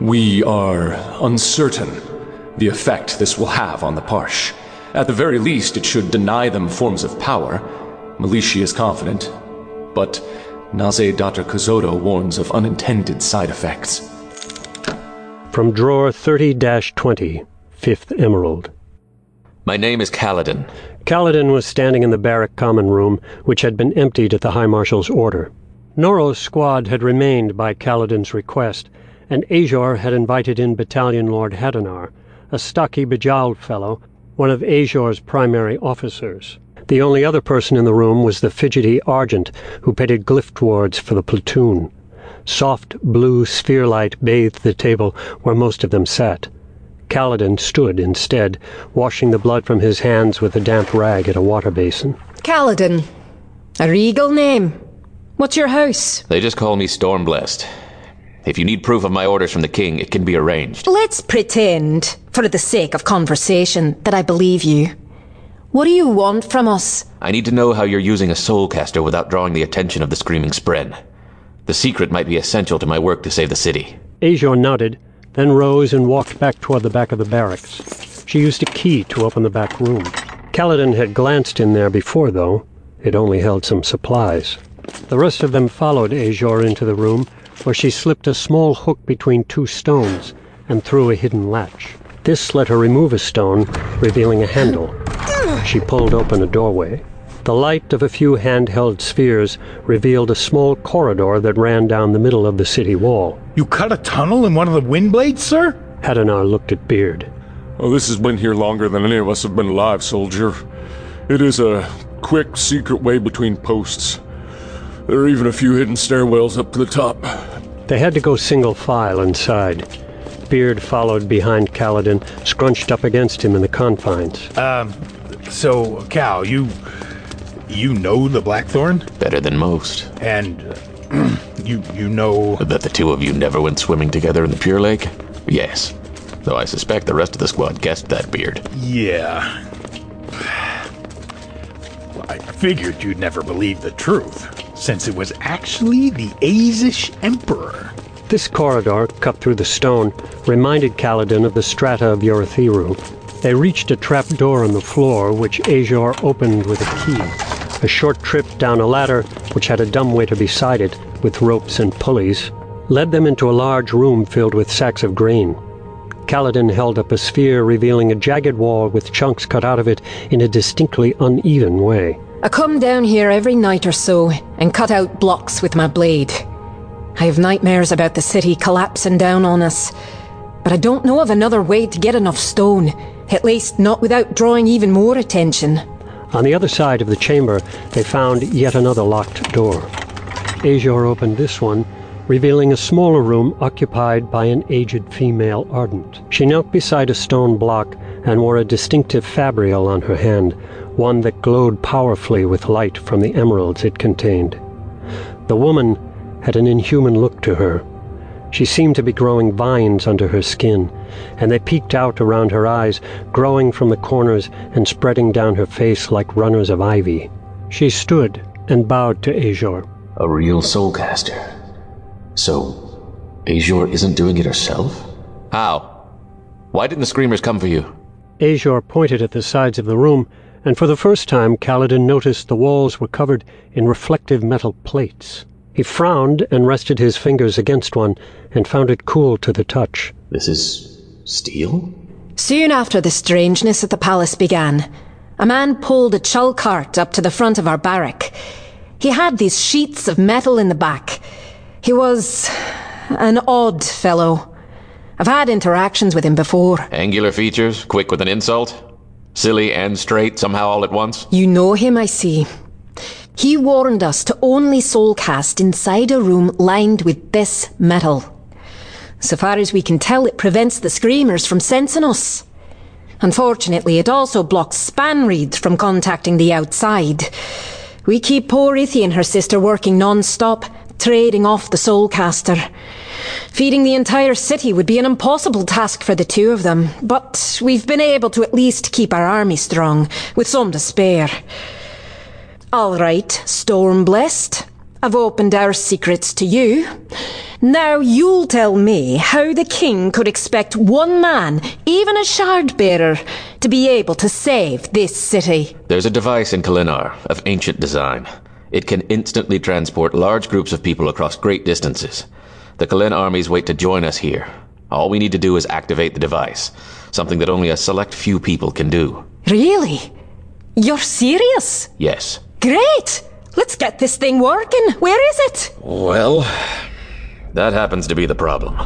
We are uncertain the effect this will have on the Parsh. At the very least, it should deny them forms of power. Melishi is confident, but Naze Dr. Kozoto warns of unintended side effects. From drawer 30 20, Fifth Emerald. My name is Kaladin. Kaladin was standing in the barrack common room, which had been emptied at the High Marshal's order. Noro's squad had remained by Kaladin's request, and Azure had invited in Battalion Lord Hadanar, a stocky, bejowled fellow, one of Azure's primary officers. The only other person in the room was the fidgety ardent, who petted glyph wards for the platoon. Soft blue sphere light bathed the table where most of them sat. Kaladin stood instead, washing the blood from his hands with a damp rag at a water basin. Kaladin. A regal name. What's your house? They just call me Stormblessed. If you need proof of my orders from the king, it can be arranged. Let's pretend, for the sake of conversation, that I believe you. What do you want from us? I need to know how you're using a soulcaster without drawing the attention of the Screaming Spren. The secret might be essential to my work to save the city. Azure nodded, then rose and walked back toward the back of the barracks. She used a key to open the back room. Kaladin had glanced in there before, though. It only held some supplies. The rest of them followed Azure into the room, where she slipped a small hook between two stones and threw a hidden latch. This let her remove a stone, revealing a handle. She pulled open a doorway. The light of a few handheld spheres revealed a small corridor that ran down the middle of the city wall. You cut a tunnel in one of the wind blades, sir? Hadanar looked at Beard. Oh, this has been here longer than any of us have been alive, soldier. It is a quick, secret way between posts. There are even a few hidden stairwells up to the top. They had to go single file inside. Beard followed behind Kaladin, scrunched up against him in the confines. Um, so, Cal, you you know the Blackthorn? Better than most. And uh, you you know that the two of you never went swimming together in the Pure Lake? Yes. Though I suspect the rest of the squad guessed that beard. Yeah. Well, I figured you'd never believe the truth, since it was actually the Azish Emperor. This corridor, cut through the stone, reminded Kaladin of the strata of Urithiru. They reached a trap door on the floor, which Azure opened with a key. A short trip down a ladder, which had a dumbwaiter beside it, with ropes and pulleys, led them into a large room filled with sacks of grain. Kaladin held up a sphere revealing a jagged wall with chunks cut out of it in a distinctly uneven way. I come down here every night or so and cut out blocks with my blade. I have nightmares about the city collapsing down on us, but I don't know of another way to get enough stone, at least not without drawing even more attention. On the other side of the chamber, they found yet another locked door. Azure opened this one, revealing a smaller room occupied by an aged female ardent. She knelt beside a stone block and wore a distinctive fabrial on her hand, one that glowed powerfully with light from the emeralds it contained. The woman had an inhuman look to her, she seemed to be growing vines under her skin, and they peeked out around her eyes, growing from the corners and spreading down her face like runners of ivy. She stood and bowed to Azure. A real soulcaster. So, Azure isn't doing it herself? How? Why didn't the Screamers come for you? Azure pointed at the sides of the room, and for the first time Kaladin noticed the walls were covered in reflective metal plates. He frowned and rested his fingers against one and found it cool to the touch. This is steel? Soon after the strangeness at the palace began, a man pulled a chull cart up to the front of our barrack. He had these sheets of metal in the back. He was an odd fellow. I've had interactions with him before. Angular features, quick with an insult, silly and straight somehow all at once. You know him, I see. He warned us to only soulcast inside a room lined with this metal. So far as we can tell, it prevents the screamers from sensing us. Unfortunately, it also blocks spanreeds from contacting the outside. We keep poor Ithi and her sister working non-stop, trading off the soulcaster. Feeding the entire city would be an impossible task for the two of them, but we've been able to at least keep our army strong, with some to spare. All right, Storm Blessed. I've opened our secrets to you. Now you'll tell me how the king could expect one man, even a shard bearer, to be able to save this city. There's a device in Kholinar of ancient design. It can instantly transport large groups of people across great distances. The Kholin armies wait to join us here. All we need to do is activate the device, something that only a select few people can do. Really? You're serious? Yes. Great! Let's get this thing working. Where is it? Well, that happens to be the problem.